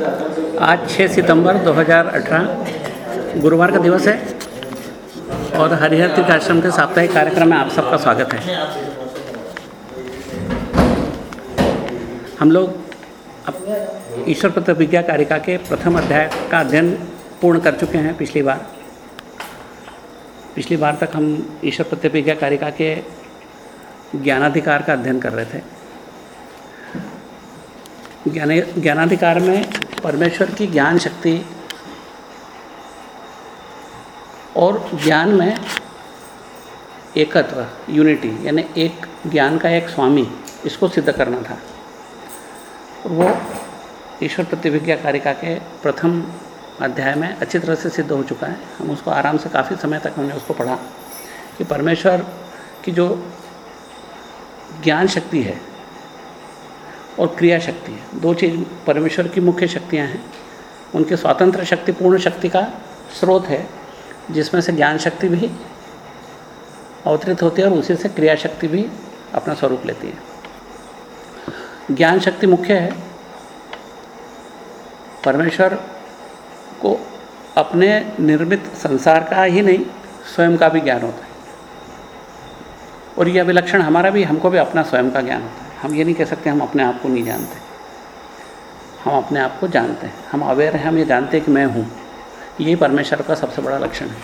आज 6 सितंबर 2018 गुरुवार का दिवस है और हरिहर तीर्थ आश्रम के साप्ताहिक कार्यक्रम में आप सबका स्वागत है। हम लोग ईश्वर प्रतिज्ञा कारिका के प्रथम अध्याय का अध्ययन पूर्ण कर चुके हैं पिछली बार। पिछली बार तक हम ईश्वर प्रतिज्ञा कारिका के ज्ञानाधिकार का अध्ययन कर रहे थे। ज्ञान ज्ञानाधिकार में परमेश्वर की ज्ञान शक्ति और ज्ञान में एकत्व यूनिटी यानी एक ज्ञान का एक स्वामी, इसको सिद्ध करना था। वो ईश्वर प्रतिविज्ञा कारिका के प्रथम अध्याय में अच्छी तरह से सिद्ध हो चुका है। हम उसको आराम से काफ़ी समय तक हमने उसको पढ़ा कि परमेश्वर की जो ज्ञान शक्ति है और क्रिया शक्ति है। दो चीज़, परमेश्वर की मुख्य शक्तियाँ हैं। उनके स्वतंत्र शक्ति, पूर्ण शक्ति का स्रोत है, जिसमें से ज्ञान शक्ति भी अवतरित होती है और उसी से क्रिया शक्ति भी अपना स्वरूप लेती है। ज्ञान शक्ति मुख्य है। परमेश्वर को अपने निर्मित संसार का ही नहीं, स्वयं का भी ज्ञान होता है। और यह विलक्षण हमारा भी, हमको भी अपना स्वयं का ज्ञान होता है। हम ये नहीं कह सकते हम अपने आप को नहीं जानते। हम अपने आप को जानते हैं। हम अवेयर हैं, हम ये जानते हैं कि मैं हूँ। यही परमेश्वर का सबसे बड़ा लक्षण है।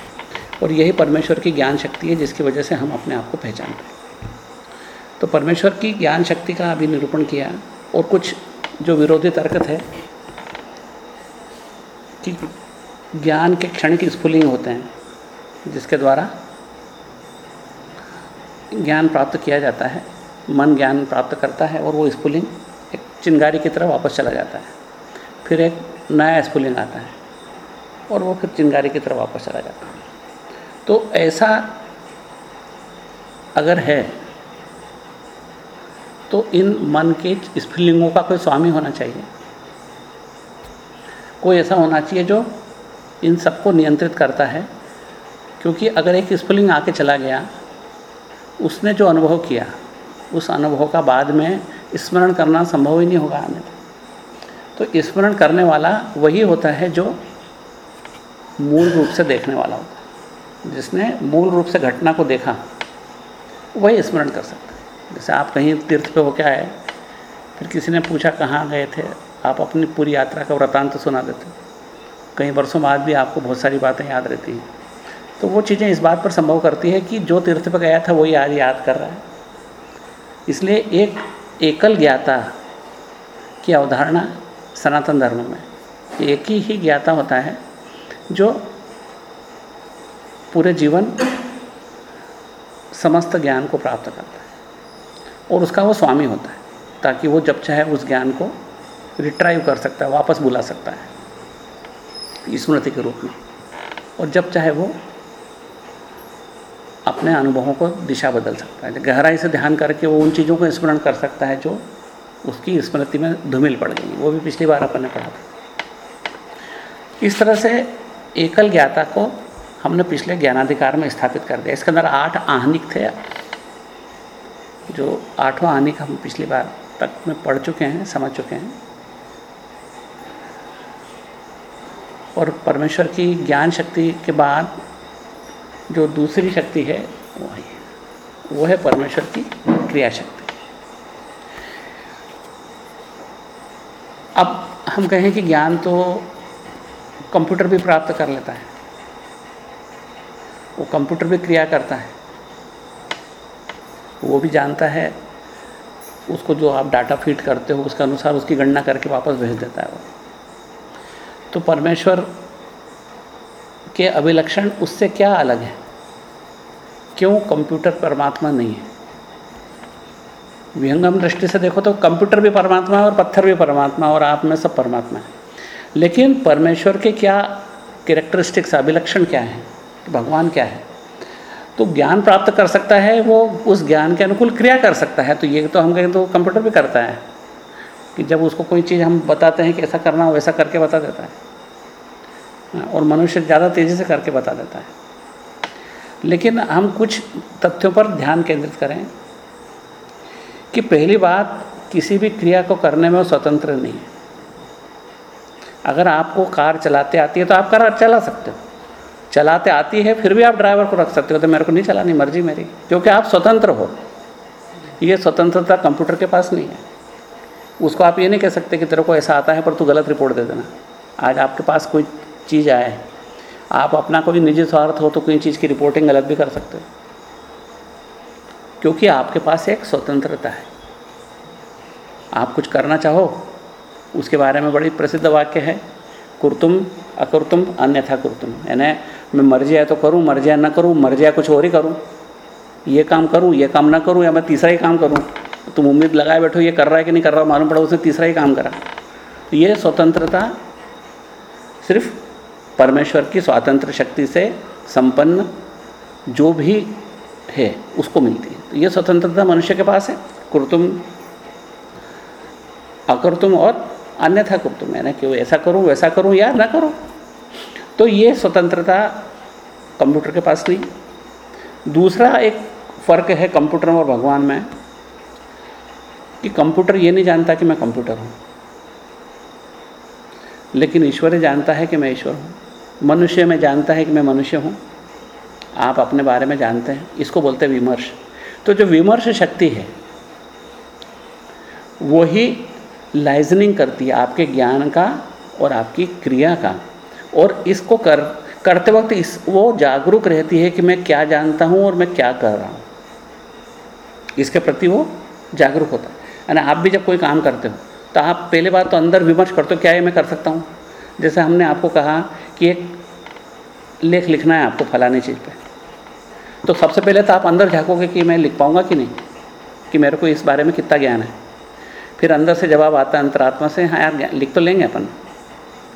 और यही परमेश्वर की ज्ञान शक्ति है, जिसकी वजह से हम अपने आप को पहचानते हैं। तो परमेश्वर की ज्ञान शक्ति का अभी निरूपण किया, और कुछ जो विरोधी तर्क थे, कि ज्ञान के क्षणिक स्फुलिंग होते हैं, जिसके द्वारा ज्ञान प्राप्त किया जाता है। मन ज्ञान प्राप्त करता है और वो स्फुलिंग एक चिंगारी की तरह वापस चला जाता है। फिर एक नया स्फुलिंग आता है और वो फिर चिंगारी की तरह वापस चला जाता है। तो ऐसा अगर है तो इन मन के स्फुलिंगों का कोई स्वामी होना चाहिए। कोई ऐसा होना चाहिए जो इन सबको नियंत्रित करता है, क्योंकि अगर एक स्फुलिंग आके चला गया, उसने जो अनुभव किया उस अनुभव का बाद में स्मरण करना संभव ही नहीं होगा आने तो स्मरण करने वाला वही होता है जो मूल रूप से देखने वाला होता है। जिसने मूल रूप से घटना को देखा, वही स्मरण कर सकता है। जैसे आप कहीं तीर्थ पे होके आए, फिर किसी ने पूछा, कहाँ गए थे? आप अपनी पूरी यात्रा का वृतांत तो सुना देते कई वर्षों बाद भी आपको बहुत सारी बातें याद रहती हैं। तो वो चीज़ें इस बात पर संभव करती है कि जो तीर्थ पर गया था, वही आज याद कर रहा है। इसलिए एक एकल ज्ञाता की अवधारणा सनातन धर्म में। एक ही ही ज्ञाता होता है जो पूरे जीवन समस्त ज्ञान को प्राप्त करता है और उसका वो स्वामी होता है, ताकि वो जब चाहे उस ज्ञान को रिट्राइव कर सकता है, वापस बुला सकता है, स्मृति के रूप में। और जब चाहे वो अपने अनुभवों को दिशा बदल सकता है। गहराई से ध्यान करके वो उन चीज़ों को स्मरण कर सकता है जो उसकी स्मृति में धूमिल पड़ गई। वो भी पिछली बार अपन ने पढ़ा था। इस तरह से एकल ज्ञाता को हमने पिछले ज्ञानाधिकार में स्थापित कर दिया। इसके अंदर आठ आहनिक थे। जो आठों आहनिक हम पिछली बार तक में पढ़ चुके हैं, समझ चुके हैं। और परमेश्वर की ज्ञान शक्ति के बाद जो दूसरी शक्ति है, वो है। वो है परमेश्वर की क्रिया शक्ति अब हम कहें कि ज्ञान तो कंप्यूटर भी प्राप्त कर लेता है। वो कंप्यूटर भी क्रिया करता है। वो भी जानता है, उसको जो आप डाटा फ़ीड करते हो, उसके अनुसार उसकी गणना करके वापस भेज देता है वो। तो परमेश्वर के अभिलक्षण उससे क्या अलग है? क्यों कंप्यूटर परमात्मा नहीं है? विहंगम दृष्टि से देखो तो कंप्यूटर भी परमात्मा है और पत्थर भी परमात्मा और आप में सब परमात्मा है। लेकिन परमेश्वर के क्या कैरेक्टरिस्टिक्स अभिलक्षण क्या है? भगवान क्या है? तो ज्ञान प्राप्त कर सकता है, वो उस ज्ञान के अनुकूल क्रिया कर सकता है। तो ये तो हम कहें तो कंप्यूटर भी करता है कि जब उसको कोई चीज़ हम बताते हैं कि ऐसा करना हो, वैसा करके बता देता है। और मनुष्य ज़्यादा तेज़ी से करके बता देता है। लेकिन हम कुछ तथ्यों पर ध्यान केंद्रित करें कि पहली बात, किसी भी क्रिया को करने में वो स्वतंत्र नहीं है। अगर आपको कार चलाते आती है तो आप कार चला सकते हो। चलाते आती है, फिर भी आप ड्राइवर को रख सकते हो तो मेरे को नहीं चलानी, मर्ज़ी मेरी। क्योंकि आप स्वतंत्र हो। ये स्वतंत्रता कंप्यूटर के पास नहीं है। उसको आप ये नहीं कह सकते कि तेरे को ऐसा आता है, पर तू गलत रिपोर्ट दे देना। आज आपके पास कोई चीज़ आए आप अपना कोई निजी स्वार्थ हो तो कोई चीज़ की रिपोर्टिंग गलत भी कर सकते हो। क्योंकि आपके पास एक स्वतंत्रता है। आप कुछ करना चाहो, उसके बारे में बड़ी प्रसिद्ध वाक्य है, कुर्तुम अकुर्तुम अन्यथा कुर्तुम। यानी मैं मर्ज़ी है तो करूँ मर्ज़ी है ना करूँ मर्ज़ी है कुछ और ही करूँ। ये काम करूँ, ये काम ना करूँ, या मैं तीसरा ही काम करूँ। तुम उम्मीद लगाए बैठो, ये कर रहा है कि नहीं कर रहा, मालूम पड़ा उसने तीसरा ही काम करा। तो ये स्वतंत्रता सिर्फ़ परमेश्वर की स्वातंत्र शक्ति से संपन्न जो भी है, उसको मिलती है। तो ये स्वतंत्रता मनुष्य के पास है, कुर्तुम, अकुर्तुम और अन्यथा कुर्तुम। यानी कि ऐसा करूँ, वैसा करूँ, या ना करूँ? तो ये स्वतंत्रता कंप्यूटर के पास नहीं। दूसरा एक फ़र्क है कंप्यूटर और भगवान में, कि कंप्यूटर ये नहीं जानता कि मैं कंप्यूटर हूँ। लेकिन ईश्वर जानता है कि मैं ईश्वर हूँ। मनुष्य में जानता है कि मैं मनुष्य हूँ। आप अपने बारे में जानते हैं। इसको बोलते हैं विमर्श। तो जो विमर्श शक्ति है, वही लाइजनिंग करती है आपके ज्ञान का और आपकी क्रिया का। और इसको कर, करते वक्त इस, वो जागरूक रहती है कि मैं क्या जानता हूँ और मैं क्या कर रहा हूँ। इसके प्रति वो जागरूक होता है। यानी आप भी जब कोई काम करते हो तो आप पहले बात तो अंदर विमर्श करते हो, क्या ये मैं कर सकता हूँ? जैसे हमने आपको कहा कि एक लेख लिखना है आपको फलानी चीज़ पे। तो सबसे पहले तो आप अंदर झाँकोगे कि मैं लिख पाऊँगा कि नहीं, कि मेरे को इस बारे में कितना ज्ञान है। फिर अंदर से जवाब आता है अंतरात्मा से हाँ यार लिख तो लेंगे अपन।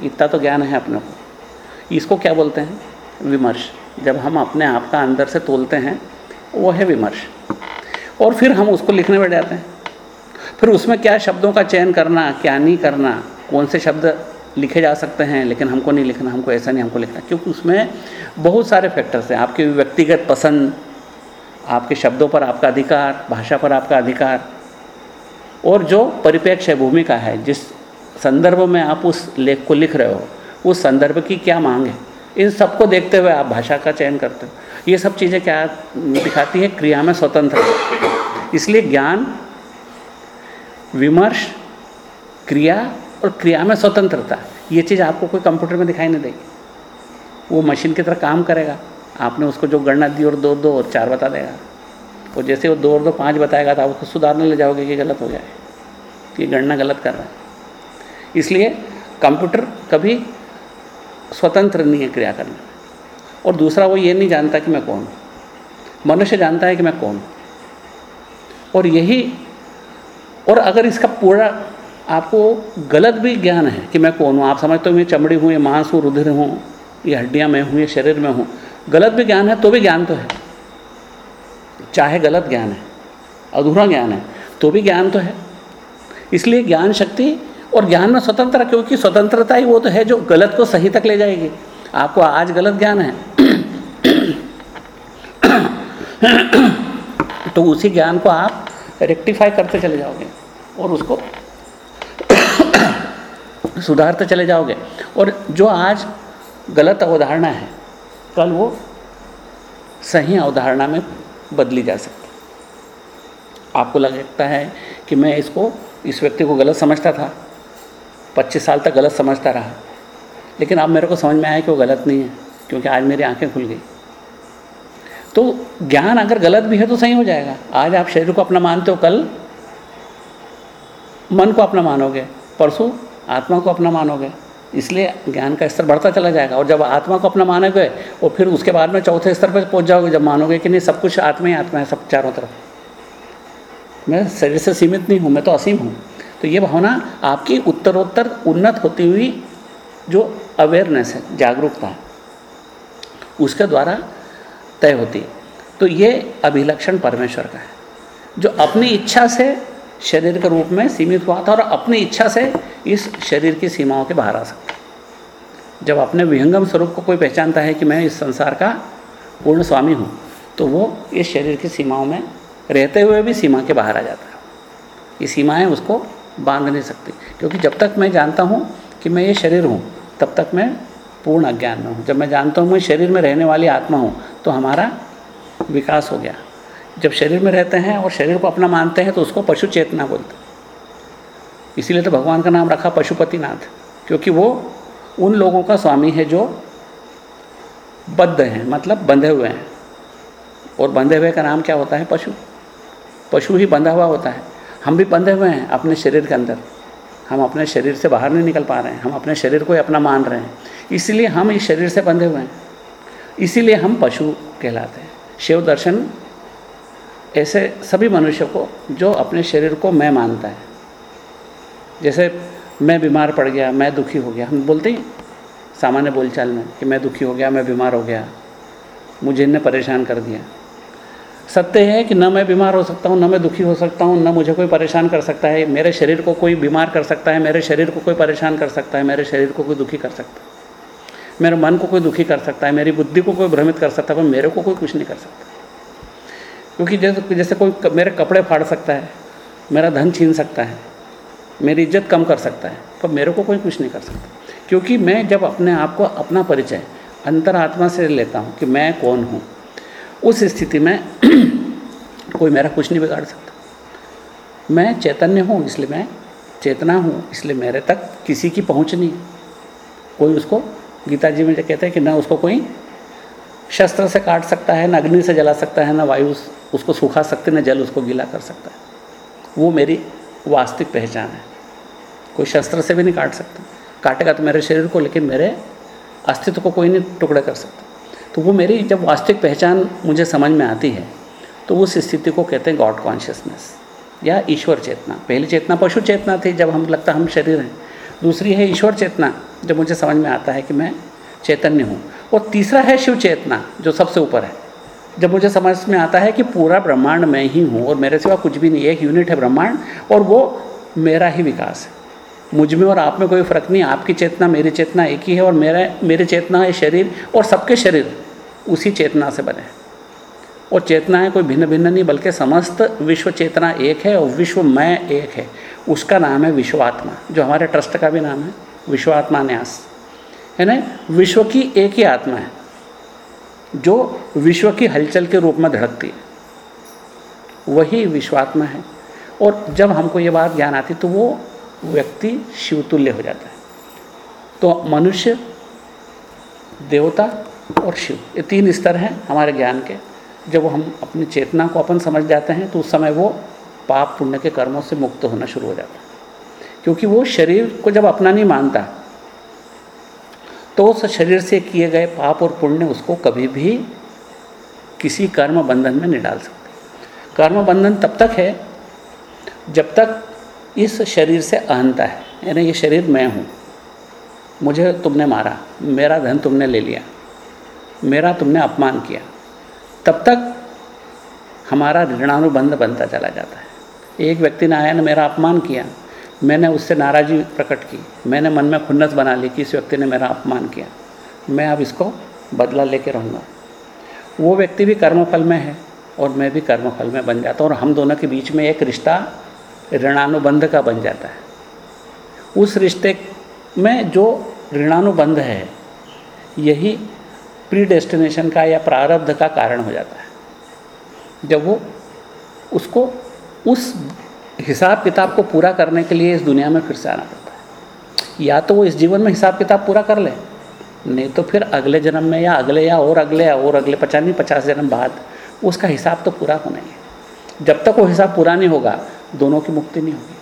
इतना तो ज्ञान है अपने को। इसको क्या बोलते हैं? विमर्श। जब हम अपने आप का अंदर से तोलते हैं, वो है विमर्श। और फिर हम उसको लिखने बैठ जाते हैं। फिर उसमें क्या शब्दों का चयन करना, क्या नहीं करना, कौन से शब्द लिखे जा सकते हैं, लेकिन हमको नहीं लिखना, हमको ऐसा नहीं हमको लिखना, क्योंकि उसमें बहुत सारे फैक्टर्स हैं। आपके व्यक्तिगत पसंद, आपके शब्दों पर आपका अधिकार, भाषा पर आपका अधिकार, और जो परिपेक्ष है, भूमिका है, जिस संदर्भ में आप उस लेख को लिख रहे हो, उस संदर्भ की क्या मांग है? इन सबको देखते हुए आप भाषा का चयन करते हो। ये सब चीज़ें क्या दिखाती है? क्रिया में स्वतंत्र इसलिए ज्ञान, विमर्श, क्रिया और क्रिया में स्वतंत्रता। ये चीज़ आपको कोई कंप्यूटर में दिखाई नहीं देगी। वो मशीन की तरह काम करेगा। आपने उसको जो गणना दी और दो दो और चार बता देगा। और जैसे वो दो और दो पाँच बताएगा तो आप उसको सुधारने ले जाओगे कि गलत हो जाए ये गणना गलत कर रहा है। इसलिए कंप्यूटर कभी स्वतंत्र नहीं है क्रिया करने में। और दूसरा वो ये नहीं जानता कि मैं कौन हूँ। मनुष्य जानता है कि मैं कौन हूँ। और यही और अगर इसका पूरा आपको गलत भी ज्ञान है कि मैं कौन हूँ? आप समझते हो मैं चमड़ी हूँ, ये मांस हूँ, रुधिर हूँ, ये हड्डियाँ में हूँ, या शरीर में हूँ। गलत भी ज्ञान है तो भी ज्ञान तो है। चाहे गलत ज्ञान है, अधूरा ज्ञान है तो भी ज्ञान तो है। इसलिए ज्ञान शक्ति और ज्ञान में स्वतंत्र क्योंकि स्वतंत्रता ही वो तो है जो गलत को सही तक ले जाएगी। आपको आज गलत ज्ञान है। तो उसी ज्ञान को आप रेक्टिफाई करते चले जाओगे और उसको सुधारते चले जाओगे। और जो आज गलत अवधारणा है, कल वो सही अवधारणा में बदली जा सकती आपको लगता है कि मैं इसको, इस व्यक्ति को गलत समझता था 25 साल तक गलत समझता रहा, लेकिन अब मेरे को समझ में आया कि वो गलत नहीं है, क्योंकि आज मेरी आँखें खुल गई। तो ज्ञान अगर गलत भी है तो सही हो जाएगा। आज आप शरीर को अपना मानते हो, कल मन को अपना मानोगे, परसों आत्मा को अपना मानोगे। इसलिए ज्ञान का स्तर बढ़ता चला जाएगा और जब आत्मा को अपना मानोगे और फिर उसके बाद में चौथे स्तर पर पहुँच जाओगे, जब मानोगे कि नहीं, सब कुछ आत्मा ही आत्मा है, सब चारों तरफ़। मैं शरीर से सीमित नहीं हूँ, मैं तो असीम हूँ। तो ये भावना आपकी उत्तरोत्तर उन्नत होती हुई जो अवेयरनेस है, जागरूकता है, उसके द्वारा तय होती। तो ये अभिलक्षण परमेश्वर का है। जो अपनी इच्छा से शरीर के रूप में सीमित हुआ था और अपनी इच्छा से इस शरीर की सीमाओं के बाहर आ सकता जब अपने विहंगम स्वरूप को कोई पहचानता है कि मैं इस संसार का पूर्ण स्वामी हूँ तो वो इस शरीर की सीमाओं में रहते हुए भी सीमा के बाहर आ जाता है। ये सीमाएँ उसको बाँध नहीं सकती, क्योंकि जब तक मैं जानता हूँ कि मैं ये शरीर हूँ, तब तक मैं पूर्ण अज्ञान में हूँ। जब मैं जानता हूँ मैं शरीर में रहने वाली आत्मा हूँ तो हमारा विकास हो गया। जब शरीर में रहते हैं और शरीर को अपना मानते हैं तो उसको पशु चेतना बोलते हैं। इसीलिए तो भगवान का नाम रखा पशुपतिनाथ, क्योंकि वो उन लोगों का स्वामी है जो बद्ध हैं मतलब बंधे हुए हैं। और बंधे हुए का नाम क्या होता है? पशु। पशु ही बंधा हुआ होता है। हम भी बंधे हुए हैं अपने शरीर के अंदर। हम अपने शरीर से बाहर नहीं निकल पा रहे हैं। हम अपने शरीर को ही अपना मान रहे हैं। इसीलिए हम इस शरीर से बंधे हुए हैं। इसीलिए हम पशु कहलाते हैं। शिव दर्शन ऐसे सभी मनुष्य को, जो अपने शरीर को मैं मानता है। जैसे मैं बीमार पड़ गया, मैं दुखी हो गया, हम बोलते हैं सामान्य बोलचाल में कि मैं दुखी हो गया, मैं बीमार हो गया, मुझे इनने परेशान कर दिया। सत्य है कि न मैं बीमार हो सकता हूँ, न मैं दुखी हो सकता हूँ, न मुझे कोई परेशान कर सकता है, मेरे शरीर को कोई बीमार कर सकता है, मेरे शरीर को कोई परेशान कर सकता है, मेरे शरीर को कोई दुखी कर सकता है। मेरे मन को कोई दुखी कर सकता है, मेरी बुद्धि को कोई भ्रमित कर सकता है, पर मेरे को कोई कुछ नहीं कर सकता। क्योंकि जैसे जैसे कोई मेरे कपड़े फाड़ सकता है, मेरा धन छीन सकता है, मेरी इज़्ज़त कम कर सकता है पर मेरे को कोई कुछ नहीं कर सकता। क्योंकि मैं जब अपने आप को अपना परिचय, अंतरात्मा से लेता हूँ कि मैं कौन हूँ, उस स्थिति में कोई मेरा कुछ नहीं बिगाड़ सकता। मैं चैतन्य हूँ, इसलिए मैं चेतना हूँ, इसलिए मेरे तक किसी की पहुँच नहीं कोई उसको, गीता जी में जो कहते हैं कि ना उसको कोई शस्त्र से काट सकता है, ना अग्नि से जला सकता है, ना वायु उसको सुखा सकते न जल उसको गीला कर सकता है। वो मेरी वास्तविक पहचान है। कोई शस्त्र से भी नहीं काट सकता। काटेगा तो मेरे शरीर को, लेकिन मेरे अस्तित्व को कोई नहीं टुकड़े कर सकता। तो वो मेरी जब वास्तविक पहचान मुझे समझ में आती है तो उस स्थिति को कहते हैं गॉड कॉन्शियसनेस या ईश्वर चेतना। पहली चेतना पशु चेतना थी, जब हम लगता हम शरीर हैं। दूसरी है ईश्वर चेतना, जब मुझे समझ में आता है कि मैं चैतन्य हूँ। और तीसरा है शिव चेतना, जो सबसे ऊपर है। जब मुझे समझ में आता है कि पूरा ब्रह्मांड मैं ही हूँ और मेरे सिवा कुछ भी नहीं, एक यूनिट है ब्रह्मांड और वो मेरा ही विकास है। मुझमें और आप में कोई फ़र्क नहीं, आपकी चेतना मेरी चेतना एक ही है और मेरा, मेरी चेतना है शरीर और सबके शरीर उसी चेतना से बने और चेतनाएँ कोई भिन्न भिन्न नहीं, बल्कि समस्त विश्व चेतना एक है और विश्व मैं एक है। उसका नाम है विश्वात्मा, जो हमारे ट्रस्ट का भी नाम है, विश्वात्मा न्यास। है ना? विश्व की एक ही आत्मा है। जो विश्व की हलचल के रूप में धड़कती है, वही विश्वात्मा है। और जब हमको ये बात ज्ञान आती तो वो व्यक्ति शिवतुल्य हो जाता है। तो मनुष्य, देवता और शिव, ये तीन स्तर हैं हमारे ज्ञान के। जब हम अपनी चेतना को अपन समझ जाते हैं तो उस समय वो पाप पुण्य के कर्मों से मुक्त होना शुरू हो जाता है। क्योंकि वो शरीर को जब अपना नहीं मानता तो उस शरीर से किए गए पाप और पुण्य उसको कभी भी किसी कर्म बंधन में नहीं डाल सकते। कर्म बंधन तब तक है, जब तक इस शरीर से अहंता है, यानी ये शरीर मैं हूँ। मुझे तुमने मारा, मेरा धन तुमने ले लिया, मेरा तुमने अपमान किया, तब तक हमारा ऋणानुबंध बनता चला जाता है। एक व्यक्ति ने आया, ने मेरा अपमान किया मैंने उससे नाराज़ी प्रकट की। मैंने मन में खुन्नस बना ली कि इस व्यक्ति ने मेरा अपमान किया। मैं अब इसको बदला लेके रहूँगा। वो व्यक्ति भी कर्मफल में है और मैं भी कर्मफल में बन जाता हूँ और हम दोनों के बीच में एक रिश्ता ऋणानुबंध का बन जाता है। उस रिश्ते में जो ऋणानुबंध है, यही प्री डेस्टिनेशन का या प्रारब्ध का कारण हो जाता है। जब वो उसको उस हिसाब किताब को पूरा करने के लिए इस दुनिया में फिर से आना पड़ता है। या तो वो इस जीवन में हिसाब किताब पूरा कर ले, नहीं तो फिर अगले जन्म में या अगले या और अगले या और अगले पचास नहीं पचास जन्म बाद उसका हिसाब तो पूरा होना ही है। जब तक वो हिसाब पूरा नहीं होगा, दोनों की मुक्ति नहीं होगी।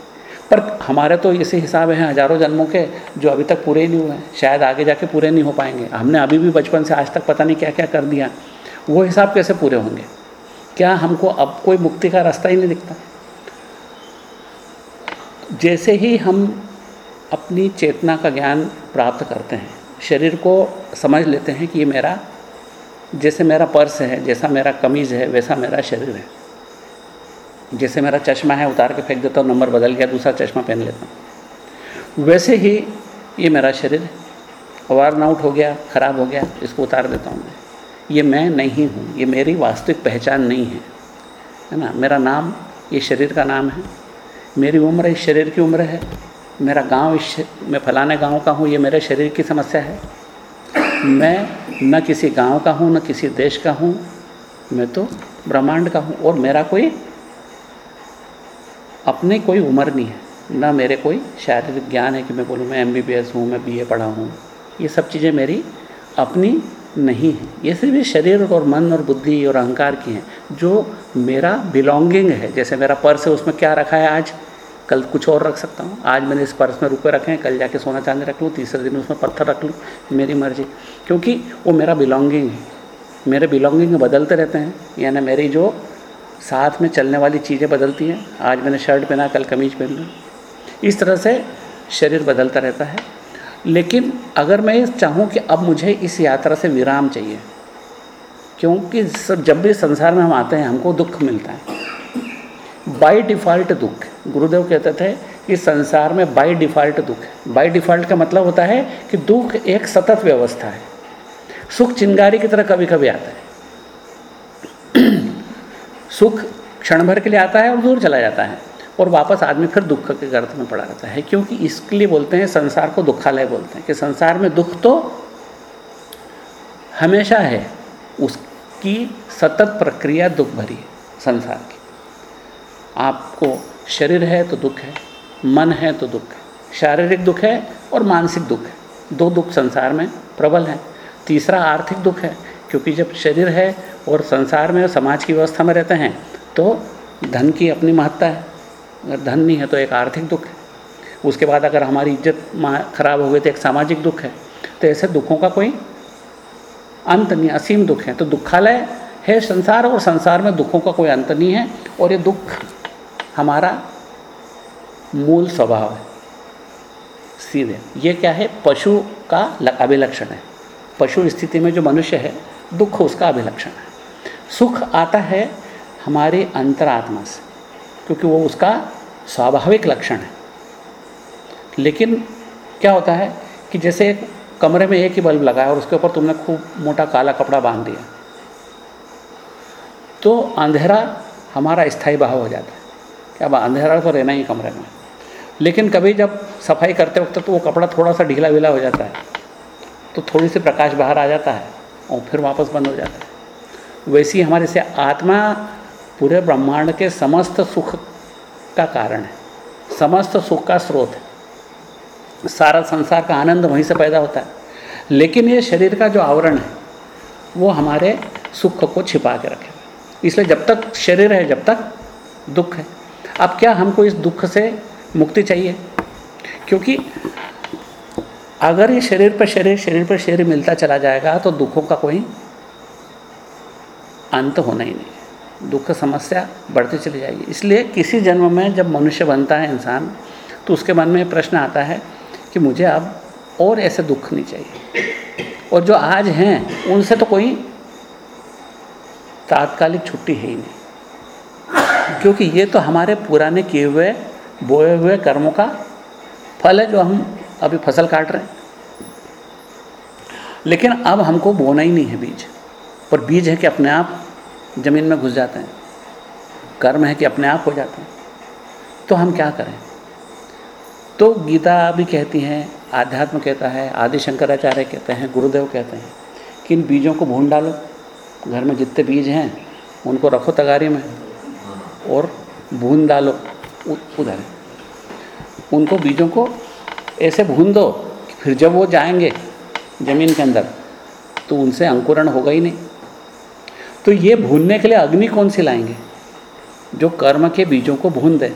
पर हमारे तो ऐसे हिसाब हैं हज़ारों जन्मों के जो अभी तक पूरे नहीं हुए हैं। शायद आगे जाके पूरे नहीं हो पाएँगे। हमने अभी भी बचपन से आज तक पता नहीं क्या क्या कर दिया। वो हिसाब कैसे पूरे होंगे? क्या हमको अब कोई मुक्ति का रास्ता ही नहीं दिखता? जैसे ही हम अपनी चेतना का ज्ञान प्राप्त करते हैं, शरीर को समझ लेते हैं कि ये मेरा, जैसे मेरा पर्स है, जैसा मेरा कमीज़ है, वैसा मेरा शरीर है। जैसे मेरा चश्मा है, उतार के फेंक देता हूँ, नंबर बदल गया, दूसरा चश्मा पहन लेता हूँ। वैसे ही ये मेरा शरीर वार्न आउट हो गया, ख़राब हो गया, इसको उतार देता हूँ मैं। ये मैं नहीं हूँ, ये मेरी वास्तविक पहचान नहीं है है ना? मेरा नाम, ये शरीर का नाम है। मेरी उम्र इस शरीर की उम्र है। मेरा गाँव इस मैं फलाने गाँव का हूँ, ये मेरे शरीर की समस्या है। मैं न किसी गाँव का हूँ, न किसी देश का हूँ, मैं तो ब्रह्मांड का हूँ और मेरा कोई अपने कोई उम्र नहीं है। ना मेरे कोई शारीरिक ज्ञान है कि मैं बोलूँ, मैं एम बी बी एस हूँ, मैं बी ए पढ़ा हूँ। ये सब चीज़ें मेरी अपनी नहीं है। ये सिर्फ़ शरीर और मन और बुद्धि और अहंकार की हैं। जो मेरा बिलोंगिंग है, जैसे मेरा पर्स है, उसमें क्या रखा है आज? कल कुछ और रख सकता हूँ। आज मैंने इस पर्स में रुपए रखे हैं, कल जाके सोना चांदी रख लूँ, तीसरे दिन उसमें पत्थर रख लूँ, मेरी मर्ज़ी। क्योंकि वो मेरा बिलोंगिंग है। मेरे बिलोंगिंग बदलते रहते हैं। यानी मेरी जो साथ में चलने वाली चीज़ें बदलती हैं। आज मैंने शर्ट पहना, कल कमीज पहन लूँ। इस तरह से शरीर बदलता रहता है। लेकिन अगर मैं चाहूँ कि अब मुझे इस यात्रा से विराम चाहिए, क्योंकि सब, जब भी संसार में हम आते हैं, हमको दुख मिलता है। बाई डिफ़ॉल्ट दुख। गुरुदेव कहते थे कि संसार में बाई डिफ़ॉल्ट दुख है। बाई डिफ़ॉल्ट का मतलब होता है कि दुख एक सतत व्यवस्था है। सुख चिंगारी की तरह कभी कभी आता है। सुख क्षण भर के लिए आता है और दूर चला जाता है। और वापस आदमी फिर दुख के गर्त में पड़ा रहता है, क्योंकि इसके लिए बोलते हैं, संसार को दुखालय बोलते हैं कि संसार में दुख तो हमेशा है। उसकी सतत प्रक्रिया दुख भरी है, संसार की। आपको शरीर है तो दुख है, मन है तो दुख है। शारीरिक दुख है और मानसिक दुख है। दो दुख संसार में प्रबल हैं। तीसरा आर्थिक दुख है, क्योंकि जब शरीर है और संसार में समाज की व्यवस्था में रहते हैं तो धन की अपनी महत्ता है। अगर धन नहीं है तो एक आर्थिक दुख है। उसके बाद अगर हमारी इज़्ज़त खराब हो गई तो एक सामाजिक दुख है। तो ऐसे दुखों का कोई अंत नहीं, असीम दुख है। तो दुखालय है संसार और संसार में दुखों का कोई अंत नहीं है और ये दुख हमारा मूल स्वभाव है। सीधे। ये क्या है? पशु का अभिलक्षण है। पशु स्थिति में जो मनुष्य है, दुख उसका अभिलक्षण है। सुख आता है हमारी अंतरात्मा से, क्योंकि वो उसका स्वाभाविक लक्षण है। लेकिन क्या होता है कि जैसे एक कमरे में एक ही बल्ब लगाया और उसके ऊपर तुमने खूब मोटा काला कपड़ा बाँध दिया तो अंधेरा हमारा स्थायी भाव हो जाता है। क्या अंधेरा तो रहना ही कमरे में। लेकिन कभी जब सफ़ाई करते वक्त तो वो कपड़ा थोड़ा सा ढीला वीला हो जाता है तो थोड़ी सी प्रकाश बाहर आ जाता है और फिर वापस बंद हो जाता है। वैसी हमारे से आत्मा पूरे ब्रह्मांड के समस्त सुख का कारण है। समस्त सुख का स्रोत है। सारा संसार का आनंद वहीं से पैदा होता है। लेकिन ये शरीर का जो आवरण है, वो हमारे सुख को छिपा के रखे। इसलिए जब तक शरीर है, जब तक दुख है। अब क्या हमको इस दुख से मुक्ति चाहिए? क्योंकि अगर ये शरीर पर शरीर शरीर पर शरीर मिलता चला जाएगा तो दुखों का कोई अंत होना ही नहीं। दुख समस्या बढ़ती चली जाएगी। इसलिए किसी जन्म में जब मनुष्य बनता है इंसान तो उसके मन में प्रश्न आता है कि मुझे अब और ऐसे दुख नहीं चाहिए। और जो आज हैं, उनसे तो कोई तात्कालिक छुट्टी है ही नहीं। क्योंकि ये तो हमारे पुराने किए हुए, बोए हुए कर्मों का फल है जो हम अभी फ़सल काट रहे हैं। लेकिन अब हमको बोना ही नहीं है बीज। और बीज है कि अपने आप ज़मीन में घुस जाते हैं। कर्म है कि अपने आप हो जाते हैं। तो हम क्या करें? तो गीता भी कहती हैं, आध्यात्म कहता है आदि शंकराचार्य कहते हैं, गुरुदेव कहते हैं कि इन बीजों को भून डालो। घर में जितने बीज हैं, उनको रखो तगारी में। और भून डालो उधर। उनको बीजों को ऐसे भून दो फिर जब वो जाएँगे ज़मीन के अंदर तो उनसे अंकुरण होगा ही नहीं। तो ये भूनने के लिए अग्नि कौन सी लाएँगे? जो कर्म के बीजों को भून दे।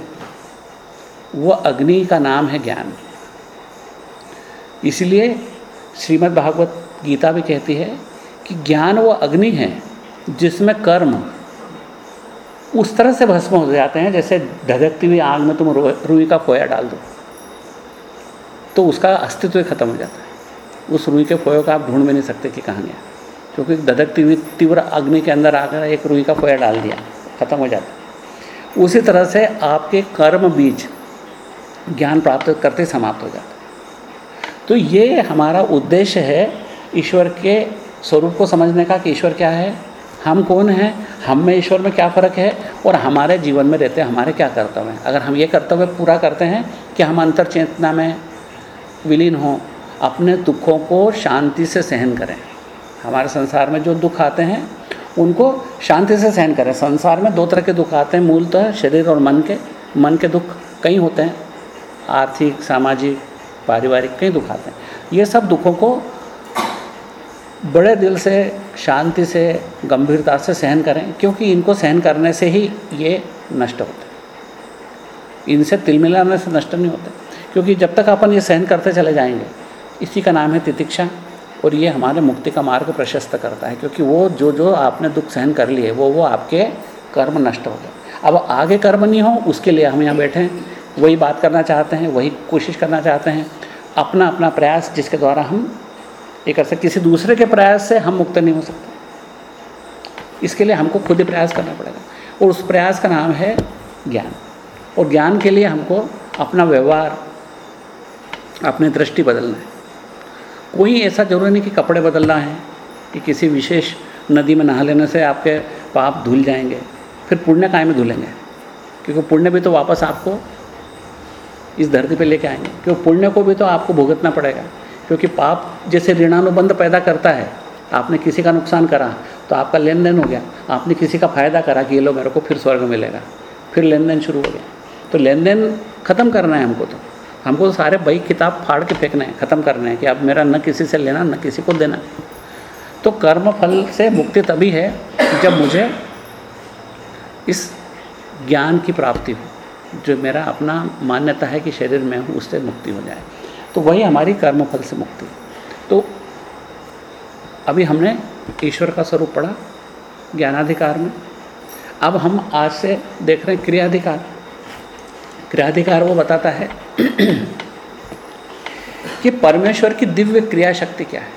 वो अग्नि का नाम है ज्ञान। इसलिए श्रीमद् भागवत गीता भी कहती है कि ज्ञान वो अग्नि है जिसमें कर्म उस तरह से भस्म हो जाते हैं, जैसे धधकती हुई आग में तुम रुई का खोया डाल दो। तो उसका अस्तित्व ही खत्म हो जाता है। उस रुई के खोए का आप ढूंढ भी नहीं सकते कि कहाँ गया। क्योंकि धधकती हुई तीव्र अग्नि के अंदर आकर एक रुई का खोया डाल दिया, खत्म हो जाता है। उसी तरह से आपके कर्म बीज ज्ञान प्राप्त करते समाप्त हो जाता है। तो ये हमारा उद्देश्य है ईश्वर के स्वरूप को समझने का कि ईश्वर क्या है? हम कौन हैं? हम में ईश्वर में क्या फ़र्क है? और हमारे जीवन में रहते हमारे क्या कर्तव्य हैं? अगर हम ये कर्तव्य पूरा करते हैं कि हम अंतर चेतना में विलीन हों, अपने दुखों को शांति से सहन करें। हमारे संसार में जो दुख आते हैं, उनको शांति से सहन करें। संसार में दो तरह के दुख आते हैं, मूलतः शरीर और मन के। मन के दुख कई होते हैं, आर्थिक, सामाजिक, पारिवारिक कई दुख आते हैं। ये सब दुखों को बड़े दिल से, शांति से, गंभीरता से सहन करें, क्योंकि इनको सहन करने से ही ये नष्ट होते इनसे तिल मिलाने से नष्ट नहीं होते। क्योंकि जब तक अपन ये सहन करते चले जाएँगे, इसी का नाम है तितिक्षा, और ये हमारे मुक्ति का मार्ग प्रशस्त करता है, क्योंकि वो जो जो आपने दुख सहन कर लिए, वो वो आपके कर्म नष्ट हो। गए अब आगे कर्म नहीं हो, उसके लिए हम यहाँ बैठे हैं, वही बात करना चाहते हैं, वही कोशिश करना चाहते हैं अपना अपना प्रयास जिसके द्वारा हम ये कर सकते किसी दूसरे के प्रयास से हम मुक्त नहीं हो सकते। इसके लिए हमको खुद ही प्रयास करना पड़ेगा। और उस प्रयास का नाम है ज्ञान। और ज्ञान के लिए हमको अपना व्यवहार, अपनी दृष्टि बदलना है। कोई ऐसा ज़रूरी नहीं कि कपड़े बदलना है, कि किसी विशेष नदी में नहा लेने से आपके पाप धुल जाएँगे, फिर पुण्य काय में धुलेंगे। क्योंकि पुण्य भी तो वापस आपको इस धरती पे लेके आएँगे। क्योंकि पुण्य को भी तो आपको भुगतना पड़ेगा। क्योंकि पाप जैसे ऋणानुबंध पैदा करता है, आपने किसी का नुकसान करा तो आपका लेन देन हो गया। आपने किसी का फ़ायदा करा कि ये लो मेरे को फिर स्वर्ग मिलेगा, फिर लेन देन शुरू हो गया। तो लेन देन ख़त्म करना है हमको तो। हमको तो सारे बई किताब फाड़ के फेंकना है, ख़त्म करना है कि अब मेरा न किसी से लेना, न किसी को देना। तो कर्म फल से मुक्ति तभी है जब मुझे इस ज्ञान की प्राप्ति हो, जो मेरा अपना मान्यता है कि शरीर में हूँ, उससे मुक्ति हो जाए। तो वही हमारी कर्मफल से मुक्ति। तो अभी हमने ईश्वर का स्वरूप पढ़ा, ज्ञानाधिकार में। अब हम आज से देख रहे हैं क्रियाधिकार। क्रियाधिकार वो बताता है कि परमेश्वर की दिव्य क्रिया शक्ति क्या है।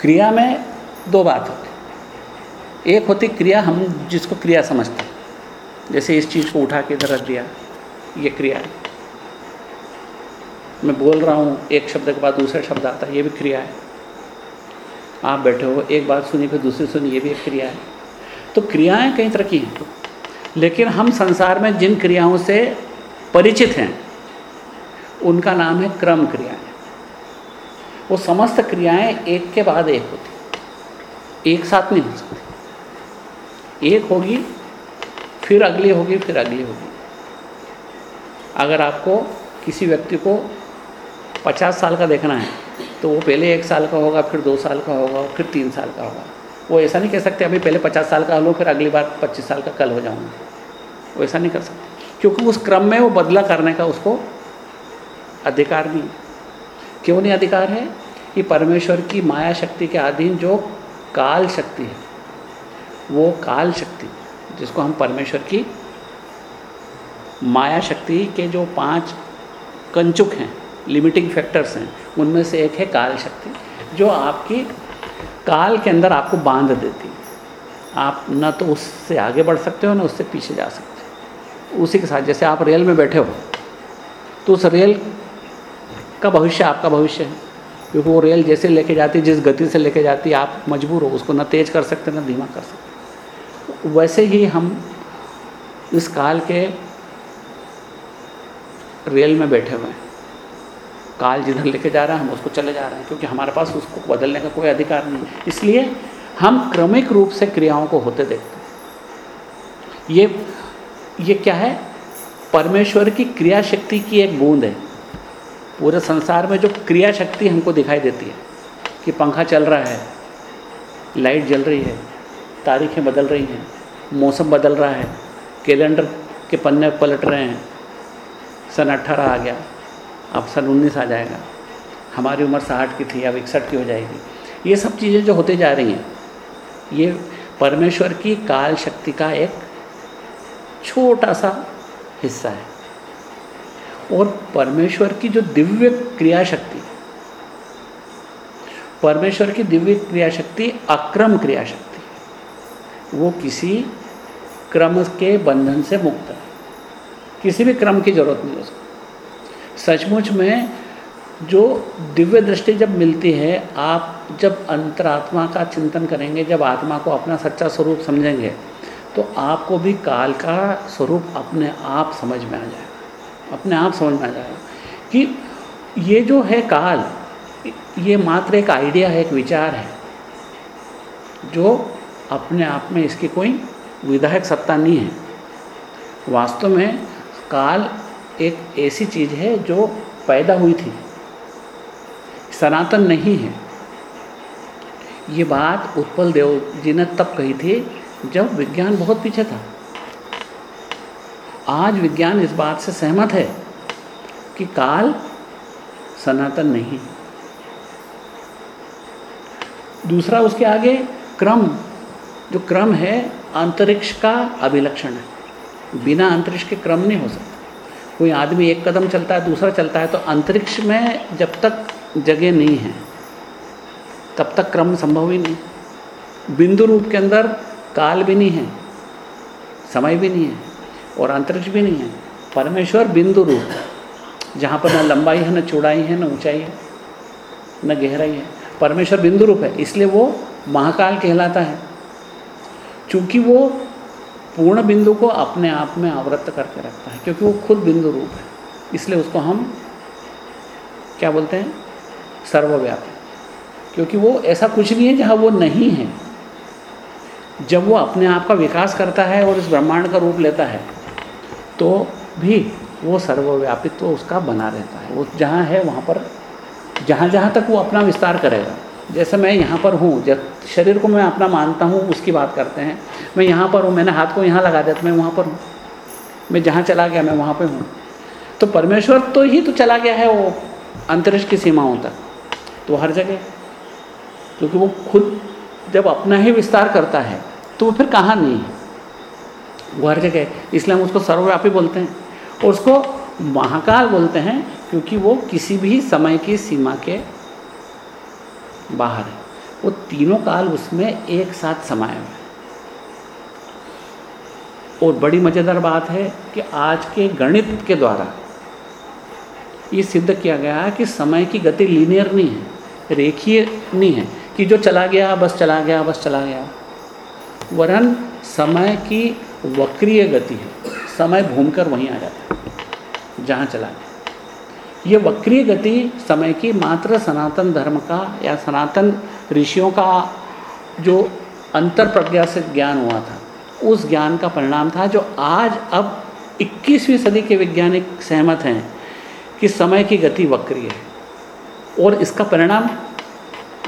क्रिया में दो बात होती एक होती क्रिया हम जिसको क्रिया समझते हैं। जैसे इस चीज़ को उठा के इधर रख दिया, ये क्रिया है। मैं बोल रहा हूँ, एक शब्द के बाद दूसरा शब्द आता है, ये भी क्रिया है। आप बैठे हो, एक बात सुनी फिर दूसरी सुनी ये भी एक क्रिया है। तो क्रियाएँ कई तरह की हैं। लेकिन हम संसार में जिन क्रियाओं से परिचित हैं, उनका नाम है क्रम क्रियाएँ। वो समस्त क्रियाएँ एक के बाद एक होती एक साथ नहीं हो सकती। एक होगी, फिर अगली होगी, फिर अगली होगी। अगर आपको किसी व्यक्ति को पचास साल का देखना है तो वो पहले एक साल का होगा, फिर दो साल का होगा, फिर तीन साल का होगा। वो ऐसा नहीं कह सकते, अभी पहले पचास साल का लो फिर अगली बार पच्चीस साल का कल हो जाऊँगा। वो ऐसा नहीं कर सकते। क्योंकि उस क्रम में वो बदला करने का उसको अधिकार नहीं क्यों नहीं अधिकार है? कि परमेश्वर की माया शक्ति के अधीन जो काल शक्ति है, वो काल शक्ति, जिसको हम परमेश्वर की माया शक्ति के जो पाँच कंचुक हैं लिमिटिंग फैक्टर्स हैं। उनमें से एक है काल शक्ति, जो आपकी काल के अंदर आपको बाँध देती है। आप न तो उससे आगे बढ़ सकते हो, ना उससे पीछे जा सकते हो। उसी के साथ जैसे आप रेल में बैठे हो तो उस रेल का भविष्य आपका भविष्य है। क्योंकि वो रेल जैसे लेके जाती, जिस गति से लेके जाती, आप मजबूर हो, उसको न तेज कर सकते, न धीमा कर सकते वैसे ही हम इस काल के रेल में बैठे हुए हैं। काल जिधर लेके जा रहा है, हम उसको चले जा रहे हैं, क्योंकि हमारे पास उसको बदलने का कोई अधिकार नहीं है। इसलिए हम क्रमिक रूप से क्रियाओं को होते देखते हैं। ये ये क्या है? परमेश्वर की क्रिया शक्ति की एक बूंद है। पूरे संसार में जो क्रिया शक्ति हमको दिखाई देती है, कि पंखा चल रहा है, लाइट जल रही है, तारीखें बदल रही हैं, मौसम बदल रहा है, कैलेंडर के पन्ने पलट रहे हैं, सन अट्ठारह आ गया अब सन उन्नीस आ जाएगा। हमारी उम्र साठ की थी, अब इकसठ की हो जाएगी। ये सब चीज़ें जो होती जा रही हैं, ये परमेश्वर की काल शक्ति का एक छोटा सा हिस्सा है। और परमेश्वर की जो दिव्य क्रिया शक्ति, परमेश्वर की दिव्य क्रिया शक्ति, अक्रम क्रिया शक्ति, वो किसी क्रम के बंधन से मुक्त है। किसी भी क्रम की ज़रूरत नहीं उसको सचमुच में जो दिव्य दृष्टि जब मिलती है, आप जब अंतरात्मा का चिंतन करेंगे, जब आत्मा को अपना सच्चा स्वरूप समझेंगे तो आपको भी काल का स्वरूप अपने आप समझ में आ जाएगा। अपने आप समझ में आ जाएगा कि ये जो है काल, ये मात्र एक आइडिया है, एक विचार है, जो अपने आप में इसकी कोई विधायक सत्ता नहीं है। वास्तव में काल एक ऐसी चीज़ है जो पैदा हुई थी। सनातन नहीं है। ये बात उत्पल देव जी ने तब कही थी जब विज्ञान बहुत पीछे था। आज विज्ञान इस बात से सहमत है कि काल सनातन नहीं दूसरा उसके आगे क्रम, जो क्रम है, अंतरिक्ष का अभिलक्षण है। बिना अंतरिक्ष के क्रम नहीं हो सकता। कोई आदमी एक कदम चलता है, दूसरा चलता है तो अंतरिक्ष में जब तक जगह नहीं है, तब तक क्रम संभव ही नहीं। बिंदु रूप के अंदर काल भी नहीं है, समय भी नहीं है और अंतरिक्ष भी नहीं है। परमेश्वर बिंदु रूप, जहाँ पर न लंबाई है, न चौड़ाई है, न ऊंचाई है, न गहराई है। परमेश्वर बिंदु रूप है, इसलिए वो महाकाल कहलाता है। क्योंकि वो पूर्ण बिंदु को अपने आप में आवृत्त करके रखता है, क्योंकि वो खुद बिंदु रूप है। इसलिए उसको हम क्या बोलते हैं? सर्वव्यापी। क्योंकि वो ऐसा कुछ नहीं है जहाँ वो नहीं है। जब वो अपने आप का विकास करता है और इस ब्रह्मांड का रूप लेता है तो भी वो सर्वव्यापित्व तो उसका बना रहता है। वो जहाँ है, वहाँ पर जहाँ जहाँ तक वो अपना विस्तार करेगा। जैसे मैं यहाँ पर हूँ, जब शरीर को मैं अपना मानता हूँ, उसकी बात करते हैं। मैं यहाँ पर हूँ, मैंने हाथ को यहाँ लगा दिया तो मैं वहाँ पर हूँ। मैं जहाँ चला गया, मैं वहाँ पर हूँ। तो परमेश्वर तो ही तो चला गया है वो अंतरिक्ष की सीमाओं तक। तो हर जगह, क्योंकि वो खुद जब अपना ही विस्तार करता है तो वो फिर कहाँ नहीं है? वो हर जगह इसलिए हम उसको सर्वव्यापी बोलते हैं। और उसको महाकाल बोलते हैं, क्योंकि वो किसी भी समय की सीमा के बाहर है। वो तीनों काल उसमें एक साथ समाये हुए और बड़ी मज़ेदार बात है कि आज के गणित के द्वारा ये सिद्ध किया गया है कि समय की गति लीनियर नहीं है, रेखीय नहीं है, कि जो चला गया, बस चला गया, बस चला गया। वरन समय की वक्रीय गति है। समय घूमकर वहीं आ जाता है, जहाँ चला गया। ये वक्रीय गति समय की मात्र सनातन धर्म का या सनातन ऋषियों का जो अंतर प्रज्ञा से ज्ञान हुआ था, उस ज्ञान का परिणाम था जो आज अब 21वीं सदी के वैज्ञानिक सहमत हैं कि समय की गति वक्रीय है। और इसका परिणाम,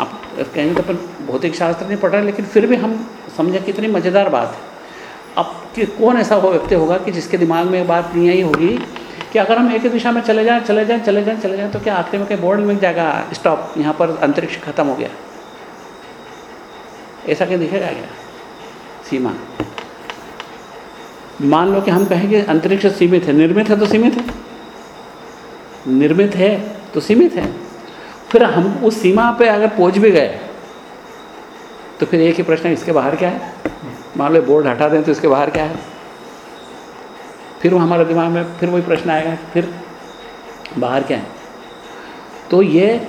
आप कहेंगे तो अपन भौतिक शास्त्र नहीं पढ़ रहे, लेकिन फिर भी हम समझें कितनी मज़ेदार बात है। अब कि कौन ऐसा हो व्यक्ति होगा कि जिसके दिमाग में बात नहीं आई होगी कि अगर हम एक ही दिशा में चले जाएँ चले जाएँ चले जाएँ चले जाएँ तो क्या आखिरी में कहीं बोर्ड मिल जाएगा? स्टॉप यहाँ पर अंतरिक्ष खत्म हो गया। ऐसा क्या दिखेगा क्या? सीमा। मान लो कि हम कहेंगे अंतरिक्ष सीमित है। निर्मित है तो सीमित है। निर्मित है तो सीमित है। फिर हम उस सीमा पे अगर पहुँच भी गए तो फिर एक ही प्रश्न है, इसके बाहर क्या है? मान लो बोर्ड हटा दें तो इसके बाहर क्या है? फिर वो हमारे दिमाग में फिर वही प्रश्न आएगा, फिर बाहर क्या है? तो ये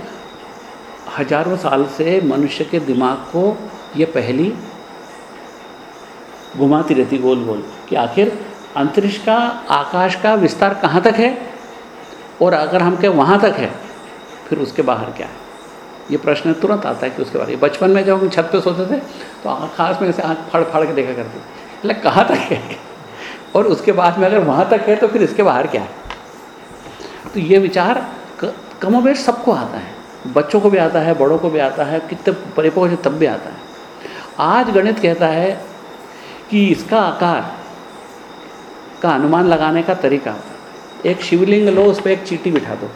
हज़ारों साल से मनुष्य के दिमाग को ये पहली घुमाती रहती गोल गोल कि आखिर अंतरिक्ष का, आकाश का विस्तार कहाँ तक है? और अगर हम के वहाँ तक है, फिर उसके बाहर क्या है? ये प्रश्न तुरंत आता है कि उसके बारे में। बचपन में जब हम छत पे सोते थे तो आकाश में ऐसे आँख फाड़ फाड़ के देखा करते थे। मतलब कहाँ तक है? और उसके बाद में अगर वहाँ तक है तो फिर इसके बाहर क्या है? तो ये विचार कमोबेश सबको आता है। बच्चों को भी आता है, बड़ों को भी आता है, कितने परिपक्व तब भी आता है। आज गणित कहता है कि इसका आकार का अनुमान लगाने का तरीका एक शिवलिंग लो, उस पर एक चीटी बिठा दो।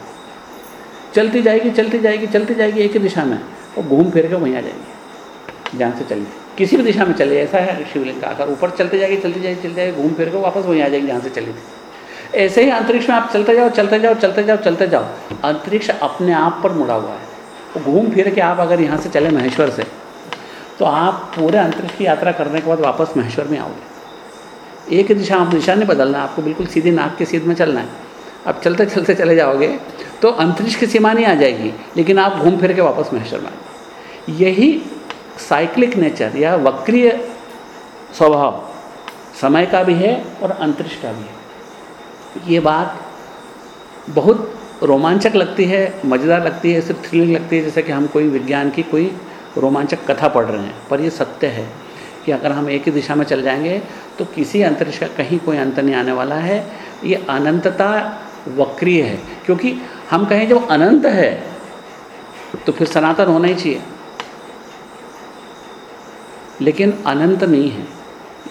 चलती जाएगी चलती जाएगी चलती जाएगी, एक ही दिशा में। और घूम फिर के वहीं आ जाएगी। जहाँ से चली किसी भी दिशा में चले, ऐसा है शिवलिंग का अगर ऊपर चलते जाएगी चलते जाएगी, चलती जाएगी, घूम फिर के वापस वहीं आ जाएँगे जहाँ से चली। थी ऐसे ही अंतरिक्ष में आप चलते जाओ चलते जाओ चलते जाओ चलते जाओ। अंतरिक्ष अपने आप पर मुड़ा हुआ है। तो घूम फिर के आप अगर यहाँ से चले महेश्वर से तो आप पूरे अंतरिक्ष की यात्रा करने के बाद वापस महेश्वर में आओगे। एक दिशा, आप दिशा नहीं बदलना, आपको बिल्कुल सीधे नाक के सीध में चलना है। आप चलते चलते चले जाओगे तो अंतरिक्ष की सीमा नहीं आ जाएगी, लेकिन आप घूम फिर के वापस महेश्वर में आएँगे यही साइक्लिक नेचर या वक्रीय स्वभाव, समय का भी है और अंतरिक्ष का भी है। ये बात बहुत रोमांचक लगती है, मज़ेदार लगती है, सिर्फ़ थ्रिलिंग लगती है, जैसे कि हम कोई विज्ञान की कोई रोमांचक कथा पढ़ रहे हैं। पर ये सत्य है कि अगर हम एक ही दिशा में चल जाएँगे तो किसी अंतरिक्ष का कहीं कोई अंत नहीं आने वाला है। ये अनंतता वक्रीय है, क्योंकि हम कहें जब अनंत है तो फिर सनातन होना ही चाहिए। लेकिन अनंत नहीं है।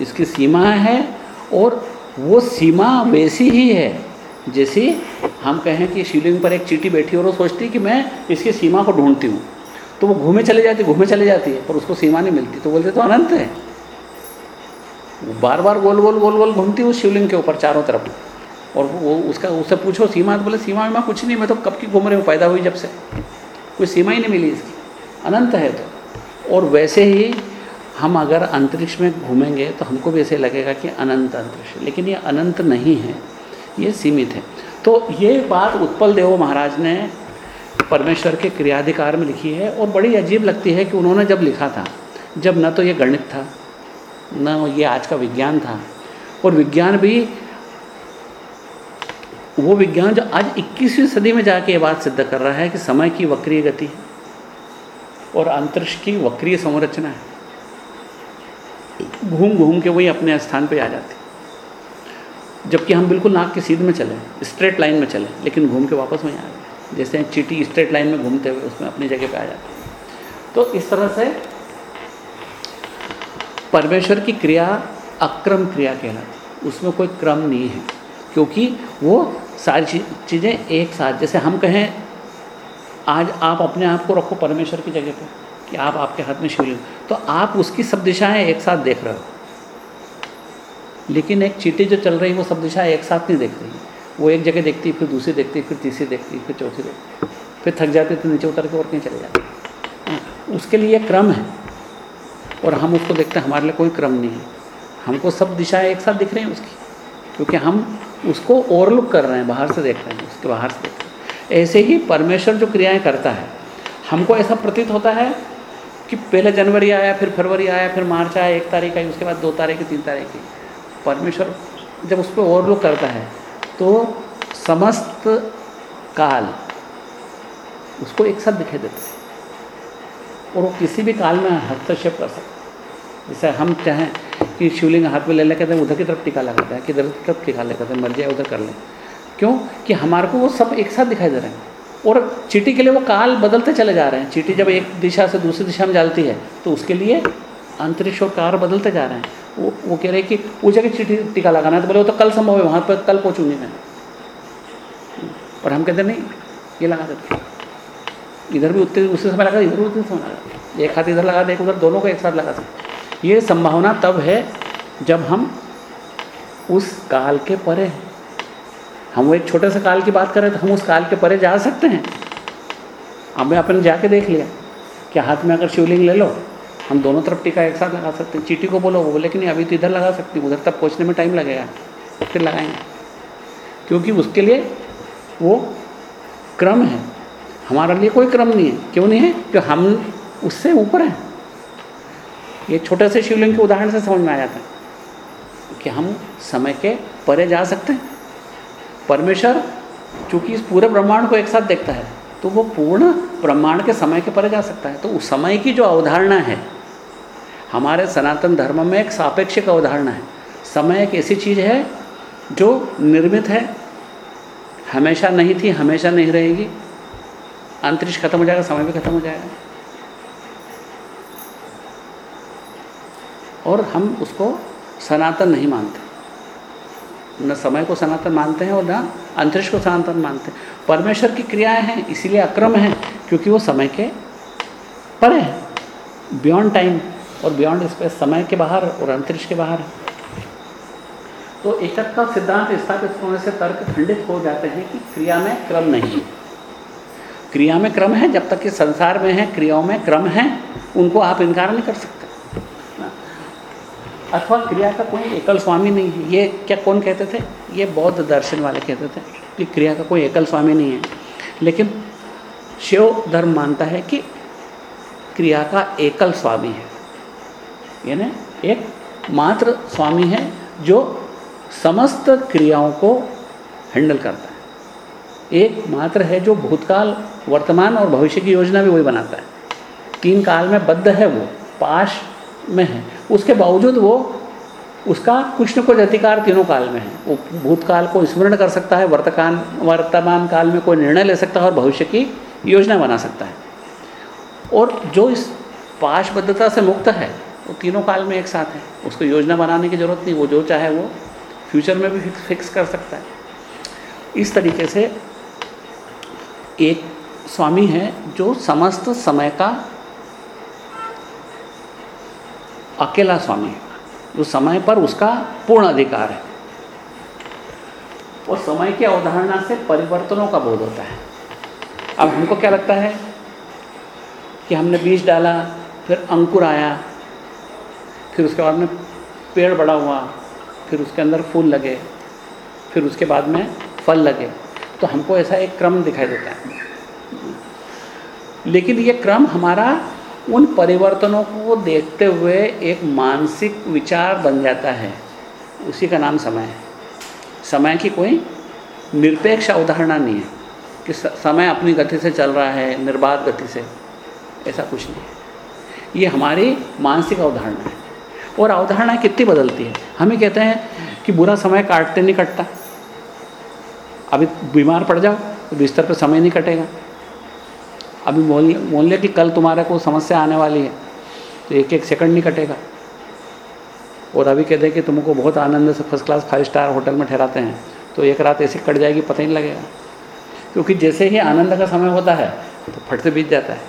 इसकी सीमा है और वो सीमा वैसी ही है, जैसे हम कहें कि शिवलिंग पर एक चीटी बैठी और वो सोचती कि मैं इसकी सीमा को ढूंढती हूँ। तो वो घूमे चले जाती, घूमे चले जाती है, पर उसको सीमा नहीं मिलती। तो बोलते तो अनंत है। वो बार बार गोल गोल गोल गोल घूमती उस शिवलिंग के ऊपर चारों तरफ़। और वो उसका, उससे पूछो, सीमा? तो बोले, सीमा में कुछ नहीं, मैं तो कब की घूम रही हूँ, पैदा हुई जब से। कोई सीमा ही नहीं मिली इसकी। अनंत है तो। और वैसे ही हम अगर अंतरिक्ष में घूमेंगे तो हमको भी ऐसे लगेगा कि अनंत अंतरिक्ष लेकिन ये अनंत नहीं है, ये सीमित है। तो ये बात उत्पल देव महाराज ने परमेश्वर के क्रियाधिकार में लिखी है और बड़ी अजीब लगती है कि उन्होंने जब लिखा था, जब न तो ये गणित था, न ये आज का विज्ञान था, और विज्ञान भी, वो विज्ञान जो आज 21वीं सदी में जाके ये बात सिद्ध कर रहा है कि समय की वक्रीय गति और अंतरिक्ष की वक्रीय संरचना है। घूम घूम के वही अपने स्थान पे आ जाती। जबकि हम बिल्कुल नाक के सीध में चले स्ट्रेट लाइन में चले, लेकिन घूम के वापस वहीं आ गए। जैसे चीटी स्ट्रेट लाइन में घूमते हुए उसमें अपनी जगह पे आ जाती। तो इस तरह से परमेश्वर की क्रिया अक्रम क्रिया कहलाती उसमें कोई क्रम नहीं है, क्योंकि वो सारी चीज़ें एक साथ, जैसे हम कहें, आज आप अपने आप को रखो परमेश्वर की जगह पे। कि आप आपके हाथ में शिवलिंग तो आप उसकी सब दिशाएँ एक साथ देख रहे हो। लेकिन एक चीटी जो चल रही है वो सब दिशाएँ एक साथ नहीं देख रही। वो एक जगह देखती फिर दूसरी देखती फिर तीसरी देखती फिर चौथी देखती फिर थक जाती तो नीचे उतर के और कहीं चले जाती हाँ, उसके लिए क्रम है। और हम उसको देखते हैं हमारे लिए कोई क्रम नहीं है। हमको सब दिशाएँ एक साथ दिख रही हैं उसकी। क्योंकि हम उसको ओवरलुक कर रहे हैं बाहर से देख रहे हैं उसके बाहर से देख रहे हैं। ऐसे ही परमेश्वर जो क्रियाएँ करता है हमको ऐसा प्रतीत होता है कि पहले जनवरी आया, फिर फरवरी आया, फिर मार्च आया, एक तारीख आई, उसके बाद दो तारीख की, तीन तारीख की। परमेश्वर जब उस पर ओवरलुक करता है तो समस्त काल उसको एक साथ दिखाई देता है। और वो किसी भी काल में हस्तक्षेप कर सकता जैसे हम चाहें कि शिवलिंग हाथ में ले ले कहते हैं उधर की तरफ़ टीका लगाता हैं किधर की तरफ़ टीका लगाते हैं मर जाए, उधर कर लें। क्यों? कि हमारे को वो सब एक साथ दिखाई दे रहे हैं। और चीटी के लिए वो काल बदलते चले जा रहे हैं। चीटी जब एक दिशा से दूसरी दिशा में जाती है तो उसके लिए अंतरिक्ष और कार बदलते जा रहे हैं। वो वो कह रहे हैं कि वो जगह चीटी टीका लगाना है तो बोले वो तो कल संभव है, वहाँ पर कल पहुँचूँगी मैं। और हम कहते नहीं, ये लगा देते इधर भी उतने, उसी समय लगा, इधर भी उतने समय लगा। एक हाथ इधर लगा दे एक उधर, दोनों को एक साथ लगा सकते ये संभावना तब है जब हम उस काल के परे हैं। हम वो एक छोटे से काल की बात करें तो हम उस काल के परे जा सकते हैं। हमें अपन जाके देख लिया कि हाथ में अगर शिवलिंग ले लो, हम दोनों तरफ़ टीका एक साथ लगा सकते हैं। चीटी को बोलो, वो बोले कि नहीं, अभी तो इधर लगा सकती उधर तक पहुँचने में टाइम लगेगा, फिर लगाएँगे। क्योंकि उसके लिए वो क्रम है। हमारे लिए कोई क्रम नहीं है। क्यों नहीं है? कि हम उससे ऊपर हैं। ये छोटे से शिवलिंग के उदाहरण से समझ में आ जाता है कि हम समय के परे जा सकते हैं। परमेश्वर चूँकि इस पूरे ब्रह्मांड को एक साथ देखता है तो वो पूर्ण ब्रह्मांड के समय के परे जा सकता है। तो उस समय की जो अवधारणा है, हमारे सनातन धर्म में एक सापेक्षिक अवधारणा है। समय एक ऐसी चीज़ है जो निर्मित है, हमेशा नहीं थी, हमेशा नहीं रहेगी। अंतरिक्ष खत्म हो जाएगा, समय भी खत्म हो जाएगा। और हम उसको सनातन नहीं मानते। न समय को सनातन मानते हैं और न अंतरिक्ष को सनातन मानते हैं। परमेश्वर की क्रियाएँ हैं, इसीलिए अक्रम है, क्योंकि वो समय के परे है। बियॉन्ड टाइम और बियॉन्ड स्पेस समय के बाहर और अंतरिक्ष के बाहर। है तो एकक का सिद्धांत स्थापित होने से तर्क खंडित हो जाते हैं कि क्रिया में क्रम नहीं है। क्रिया में क्रम है, जब तक कि संसार में है, क्रियाओं में क्रम है, उनको आप इनकार नहीं कर सकते। अथवा क्रिया का कोई एकल स्वामी नहीं है। ये क्या कौन कहते थे? ये बौद्ध दर्शन वाले कहते थे कि क्रिया का कोई एकल स्वामी नहीं है। लेकिन शिव धर्म मानता है कि क्रिया का एकल स्वामी है। यानी एक मात्र स्वामी है जो समस्त क्रियाओं को हैंडल करता है। एक मात्र है जो भूतकाल, वर्तमान और भविष्य की योजना भी वही बनाता है। तीन काल में बद्ध है वो, पाश में है। उसके बावजूद वो उसका कुछ न कुछ अधिकार तीनों काल में है। वो भूतकाल को स्मरण कर सकता है, वर्तकान, वर्तमान काल में कोई निर्णय ले सकता है और भविष्य की योजना बना सकता है। और जो इस पाशबद्धता से मुक्त है, वो तीनों काल में एक साथ है। उसको योजना बनाने की ज़रूरत नहीं, वो जो चाहे वो फ्यूचर में भी फिक्स फिक्स कर सकता है। इस तरीके से एक स्वामी है जो समस्त समय का अकेला स्वामी है। जो समय पर उसका पूर्ण अधिकार है। और समय की अवधारणा से परिवर्तनों का बोध होता है। अब हमको क्या लगता है कि हमने बीज डाला, फिर अंकुर आया, फिर उसके बाद में पेड़ बड़ा हुआ, फिर उसके अंदर फूल लगे, फिर उसके बाद में फल लगे। तो हमको ऐसा एक क्रम दिखाई देता है। लेकिन ये क्रम हमारा उन परिवर्तनों को देखते हुए एक मानसिक विचार बन जाता है। उसी का नाम समय है। समय की कोई निरपेक्ष अवधारणा नहीं है कि समय अपनी गति से चल रहा है, निर्बाध गति से। ऐसा कुछ नहीं है। ये हमारी मानसिक अवधारणा है। और अवधारणा कितनी बदलती है? हम कहते हैं कि बुरा समय काटते नहीं कटता। अभी बीमार पड़ जाओ तो बिस्तर पर समय नहीं कटेगा। अभी बोल बोल कि कल तुम्हारे को समस्या आने वाली है तो एक एक सेकंड नहीं कटेगा। और अभी कहते हैं कि तुमको बहुत आनंद से first class five star hotel में ठहराते हैं तो एक रात ऐसे कट जाएगी, पता ही नहीं लगेगा। क्योंकि जैसे ही आनंद का समय होता है तो फट से बीत जाता है।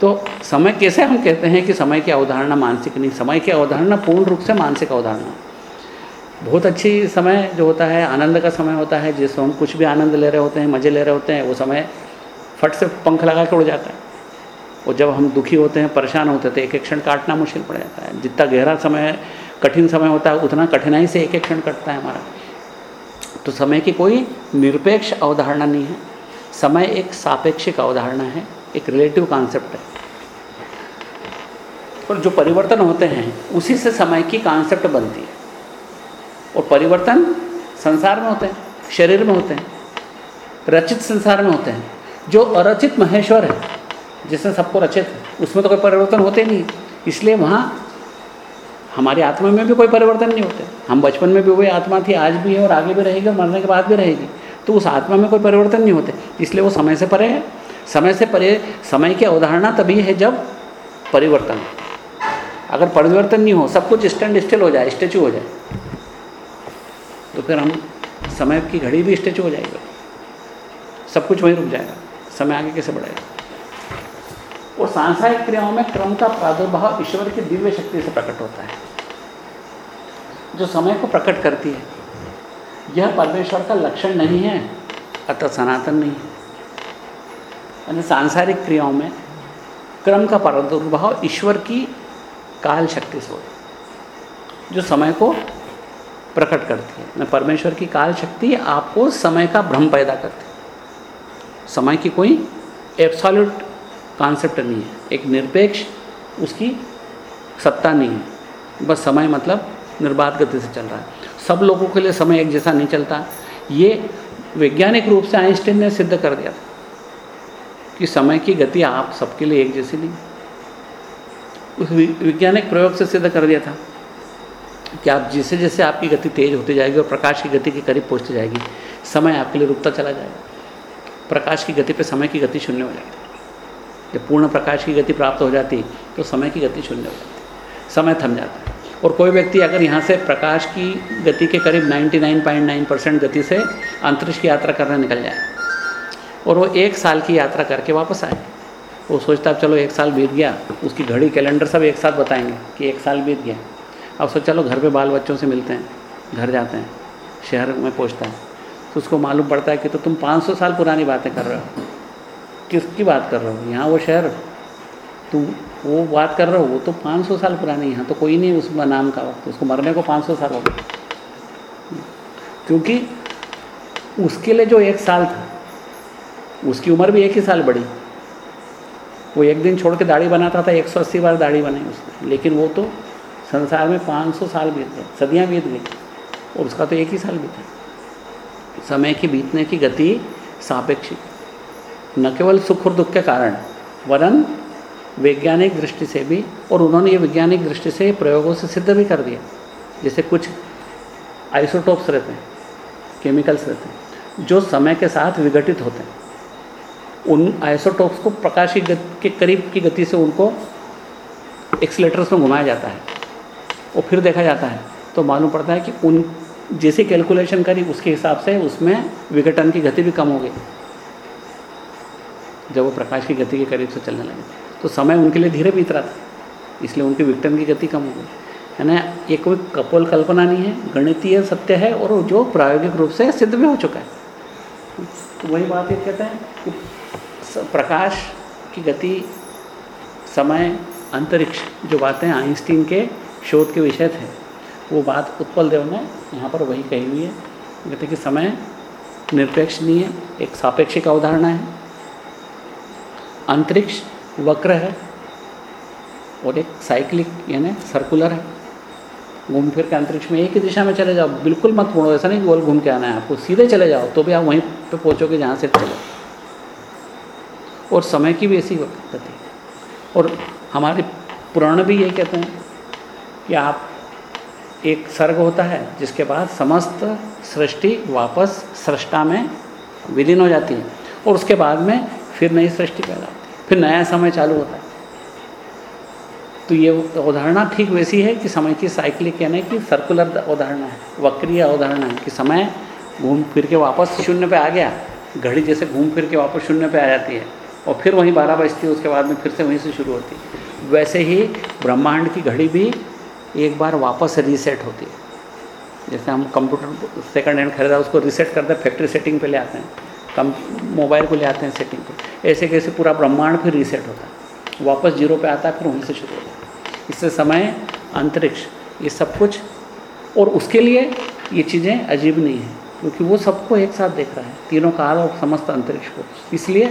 तो समय कैसे हम कहते हैं कि समय की अवधारणा मानसिक नहीं, समय की अवधारणा पूर्ण रूप से मानसिक अवधारणा। बहुत अच्छी समय जो होता है, आनंद का समय होता है, जिसमें हम कुछ भी आनंद ले रहे होते हैं, मज़े ले रहे होते हैं, वो समय फट से पंख लगा के उड़ जाता है। और जब हम दुखी होते हैं, परेशान होते हैं तो एक एक क्षण काटना मुश्किल पड़ जाता है। जितना गहरा समय, कठिन समय होता है, उतना कठिनाई से एक एक क्षण कटता है हमारा। तो समय की कोई निरपेक्ष अवधारणा नहीं है। समय एक सापेक्षिक अवधारणा है, एक रिलेटिव कॉन्सेप्ट है। और जो परिवर्तन होते हैं, उसी से समय की कॉन्सेप्ट बनती है। और परिवर्तन संसार में होते हैं, शरीर में होते हैं, रचित संसार में होते हैं। जो अरचित महेश्वर है, जिसने सबको रचित है, उसमें तो कोई परिवर्तन होते नहीं। इसलिए वहाँ हमारी आत्मा में भी कोई परिवर्तन नहीं होते। हम बचपन में भी वही आत्मा थी, आज भी है और आगे भी रहेगी और मरने के बाद भी रहेगी। तो उस आत्मा में कोई परिवर्तन नहीं होते। इसलिए वो समय से परे है। समय से परे, समय की अवधारणा तभी है जब परिवर्तन। अगर परिवर्तन नहीं हो, सब कुछ स्टैंड स्टिल हो जाए स्टेचू हो जाए तो फिर हम, समय की घड़ी भी स्टेचू हो जाएगी। सब कुछ वहीं रुक जाएगा। समय आगे कैसे बढ़ेगा और सांसारिक क्रियाओं में क्रम का प्रादुर्भाव ईश्वर की दिव्य शक्ति से प्रकट होता है। जो समय को प्रकट करती है, यह परमेश्वर का लक्षण नहीं है, अतः सनातन नहीं है। यानी सांसारिक क्रियाओं में क्रम का प्रादुर्भाव ईश्वर की काल शक्ति से होता जो समय को प्रकट करती है परमेश्वर की काल शक्ति आपको समय का भ्रम पैदा करती है। समय की कोई एब्सॉल्यूट कॉन्सेप्ट नहीं है। एक निरपेक्ष, उसकी सत्ता नहीं है। बस समय मतलब निर्बाध गति से चल रहा है। सब लोगों के लिए समय एक जैसा नहीं चलता। ये वैज्ञानिक रूप से आइंस्टीन ने सिद्ध कर दिया था कि समय की गति आप सबके लिए एक जैसी नहीं उस वैज्ञानिक प्रयोग से सिद्ध कर दिया था कि आप जैसे जैसे आपकी गति तेज होती जाएगी और प्रकाश की गति के करीब पहुँचती जाएगी, समय आपके लिए रुकता चला जाएगा। प्रकाश की गति पे समय की गति शून्य हो जाएगी जब पूर्ण प्रकाश की गति प्राप्त हो जाती तो समय की गति शून्य हो जाती समय थम जाता है। और कोई व्यक्ति अगर यहाँ से प्रकाश की गति के करीब 99.9 परसेंट गति से अंतरिक्ष की यात्रा करने निकल जाए, और वो एक साल की यात्रा करके वापस आए, वो सोचता है चलो एक साल बीत गया, उसकी घड़ी कैलेंडर सब एक साथ बताएँगे कि एक साल बीत गया। अब सोच चलो घर पे बाल बच्चों से मिलते हैं, घर जाते हैं, शहर में पहुँचता है। तो उसको मालूम पड़ता है कि तो तुम 500 साल पुरानी बातें कर रहे हो। किसकी बात कर रहे हो? यहाँ वो शहर। तुम वो बात कर रहे हो, वो तो 500 साल पुरानी यहाँ तो कोई नहीं उस नाम का वक्त। उसको मरने को 500 साल हो गए। क्योंकि उसके लिए जो एक साल था, उसकी उम्र भी एक ही साल बढ़ी। वो एक दिन छोड़ के दाढ़ी बनाता था 180 बार दाढ़ी बनाई उसने। लेकिन वो तो संसार में 500 साल बीत गए, सदियाँ बीत गई, और उसका तो एक ही साल बीता। समय की बीतने की गति सापेक्षिक। न केवल सुख और दुख के कारण, वरन वैज्ञानिक दृष्टि से भी और उन्होंने ये वैज्ञानिक दृष्टि से प्रयोगों से सिद्ध भी कर दिया। जैसे कुछ आइसोटोप्स रहते हैं, केमिकल्स रहते हैं, जो समय के साथ विघटित होते हैं। उन आइसोटोप्स को प्रकाश की के करीब की गति से उनको एक्सलेटर्स में घुमाया जाता है और फिर देखा जाता है। तो मालूम पड़ता है कि उन जैसे कैलकुलेशन करी, उसके हिसाब से उसमें विघटन की गति भी कम हो गई। जब वो प्रकाश की गति के करीब से चलने लगे। तो समय उनके लिए धीरे बीत रहा था, इसलिए उनकी विघटन की गति कम हो गई। है ना ये कोई कपोल कल्पना नहीं है, गणितीय सत्य है और जो प्रायोगिक रूप से सिद्ध भी हो चुका है। तो वही बात ये कहते हैं कि प्रकाश की गति, समय, अंतरिक्ष, जो बातें आइंस्टीन के शोध के विषय थे वो बात उत्पल देव ने यहाँ पर वही कही हुई है। कहते कि समय निरपेक्ष नहीं है, एक सापेक्षिक अवधारणा है। अंतरिक्ष वक्र है और एक साइक्लिक यानी सर्कुलर है। घूम फिर के अंतरिक्ष में एक ही दिशा में चले जाओ, बिल्कुल मत मुड़ो, ऐसा नहीं गोल घूम के आना है आपको, सीधे चले जाओ तो भी आप वहीं पे पहुँचोगे जहाँ से चले। और समय की भी ऐसी गति और हमारे पुराण भी यही कहते हैं कि आप एक सर्ग होता है, जिसके बाद समस्त सृष्टि वापस सृष्टा में विलीन हो जाती है और उसके बाद में फिर नई सृष्टि पैदा होती है। फिर नया समय चालू होता है। तो ये उदाहरणा ठीक वैसी है कि समय की साइक्लिक यानी कि सर्कुलर उदाहरणा है, वक्रीय अवधारणा है कि समय घूम फिर के वापस शून्य पे आ गया, घड़ी जैसे घूम फिर के वापस शून्य पे आ जाती है और फिर वहीं बारह बजती है, उसके बाद में फिर से वहीं से शुरू होती है। वैसे ही ब्रह्मांड की घड़ी भी एक बार वापस रीसेट होती है। जैसे हम कंप्यूटर सेकंड हैंड खरीदा, उसको रीसेट करते हैं फैक्ट्री सेटिंग पे ले आते हैं। कम मोबाइल को ले आते हैं सेटिंग पे। ऐसे कैसे पूरा ब्रह्मांड फिर रीसेट होता है। वापस ज़ीरो पे आता है, फिर वहीं से शुरू होता है। इससे समय, अंतरिक्ष, ये सब कुछ। और उसके लिए ये चीज़ें अजीब नहीं हैं, क्योंकि वो सबको एक साथ देख रहा है। तीनों काल और समस्त अंतरिक्ष को। इसलिए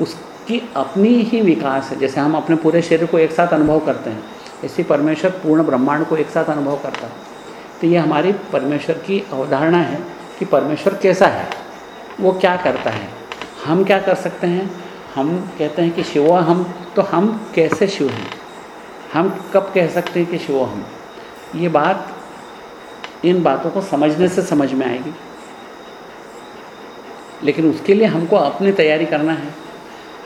उसकी अपनी ही विकास है। जैसे हम अपने पूरे शरीर को एक साथ अनुभव करते हैं ऐसे परमेश्वर पूर्ण ब्रह्मांड को एक साथ अनुभव करता। है तो ये हमारी परमेश्वर की अवधारणा है कि परमेश्वर कैसा है, वो क्या करता है। हम क्या कर सकते हैं? हम कहते हैं कि शिव हम तो हम कैसे शिव हैं? हम कब कह सकते हैं कि शिव हम? ये बात इन बातों को समझने से समझ में आएगी। लेकिन उसके लिए हमको अपनी तैयारी करना है।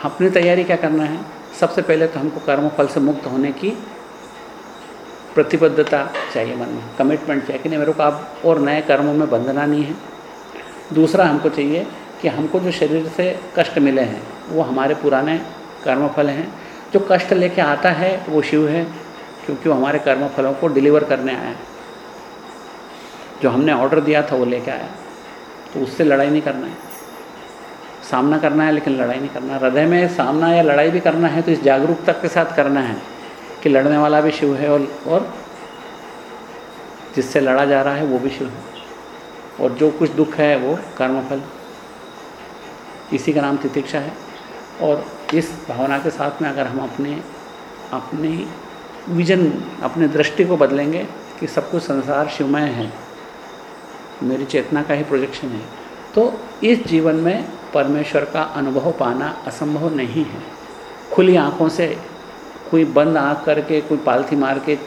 अपनी तैयारी क्या करना है? सबसे पहले तो हमको कर्म फल से मुक्त होने की प्रतिबद्धता चाहिए मन में कमिटमेंट चाहिए कि नहीं, मेरे को आप और नए कर्मों में बंधना नहीं है। दूसरा हमको चाहिए कि हमको जो शरीर से कष्ट मिले हैं, वो हमारे पुराने कर्मफल हैं। जो कष्ट लेके आता है, वो शिव है, क्योंकि वो हमारे कर्मफलों को डिलीवर करने आया है। जो हमने ऑर्डर दिया था, वो लेके आया तो उससे लड़ाई नहीं करना है। सामना करना है, लेकिन लड़ाई नहीं करना। हृदय में सामना या लड़ाई भी करना है तो इस जागरूकता के साथ करना है। कि लड़ने वाला भी शिव है और और जिससे लड़ा जा रहा है वो भी शिव है। और जो कुछ दुख है वो कर्मफल। इसी का नाम तितिक्षा है। और इस भावना के साथ में अगर हम अपने, अपनी विजन, अपने दृष्टि को बदलेंगे कि सब कुछ संसार शिवमय है, मेरी चेतना का ही प्रोजेक्शन है तो इस जीवन में परमेश्वर का अनुभव पाना असंभव नहीं है। खुली आँखों से कोई बंद आँख करके, कोई पालथी मार के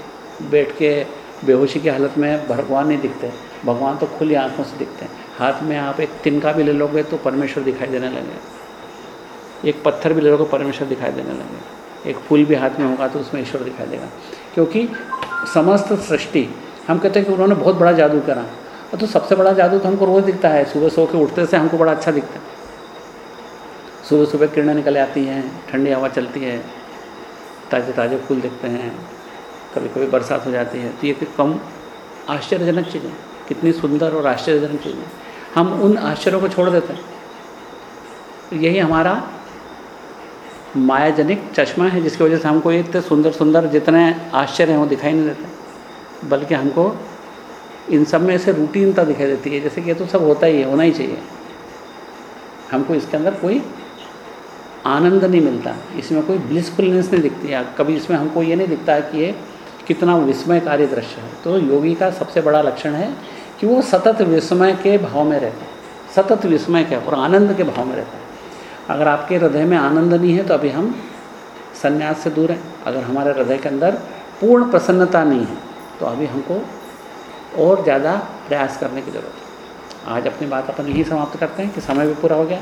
बैठ के बेहोशी की हालत में भगवान नहीं दिखते। भगवान तो खुली आँखों से दिखते हैं। हाथ में आप एक तिनका भी ले लोगे तो परमेश्वर दिखाई देने लगे। एक पत्थर भी ले लोगे परमेश्वर दिखाई देने लगे। एक फूल भी हाथ में होगा तो उसमें ईश्वर दिखाई देगा। क्योंकि समस्त सृष्टि, हम कहते हैं कि उन्होंने बहुत बड़ा जादू करा। तो सबसे बड़ा जादू तो हमको रोज़ दिखता है। सुबह सो के उठते से हमको बड़ा अच्छा दिखता है। सुबह सुबह किरणें निकल आती हैं, ठंडी हवा चलती है। ताज़े ताज़े फूल देखते हैं कभी कभी बरसात हो जाती है तो ये फिर कम आश्चर्यजनक चीज़ें कितनी सुंदर और आश्चर्यजनक चीज़ें हम उन आश्चर्यों को छोड़ देते हैं। यही हमारा मायाजनिक चश्मा है, जिसकी वजह से हमको इतने सुंदर सुंदर जितने आश्चर्य हैं, वो दिखाई नहीं देते। बल्कि हमको इन सब में ऐसे रूटीनता दिखाई देती है, जैसे कि ये तो सब होता ही है, होना ही चाहिए। हमको इसके अंदर कोई आनंद नहीं मिलता। इसमें कोई ब्लिसफुलनेस नहीं दिखती। है कभी इसमें हमको ये नहीं दिखता है कि ये कितना विस्मयकारी दृश्य है। तो योगी का सबसे बड़ा लक्षण है कि वो सतत विस्मय के भाव में रहते हैं। सतत विस्मय के और आनंद के भाव में रहता है। अगर आपके हृदय में आनंद नहीं है तो अभी हम संन्यास से दूर हैं। अगर हमारे हृदय के अंदर पूर्ण प्रसन्नता नहीं है तो अभी हमको और ज़्यादा प्रयास करने की ज़रूरत है। आज अपनी बात अपन यही समाप्त करते हैं कि समय भी पूरा हो गया।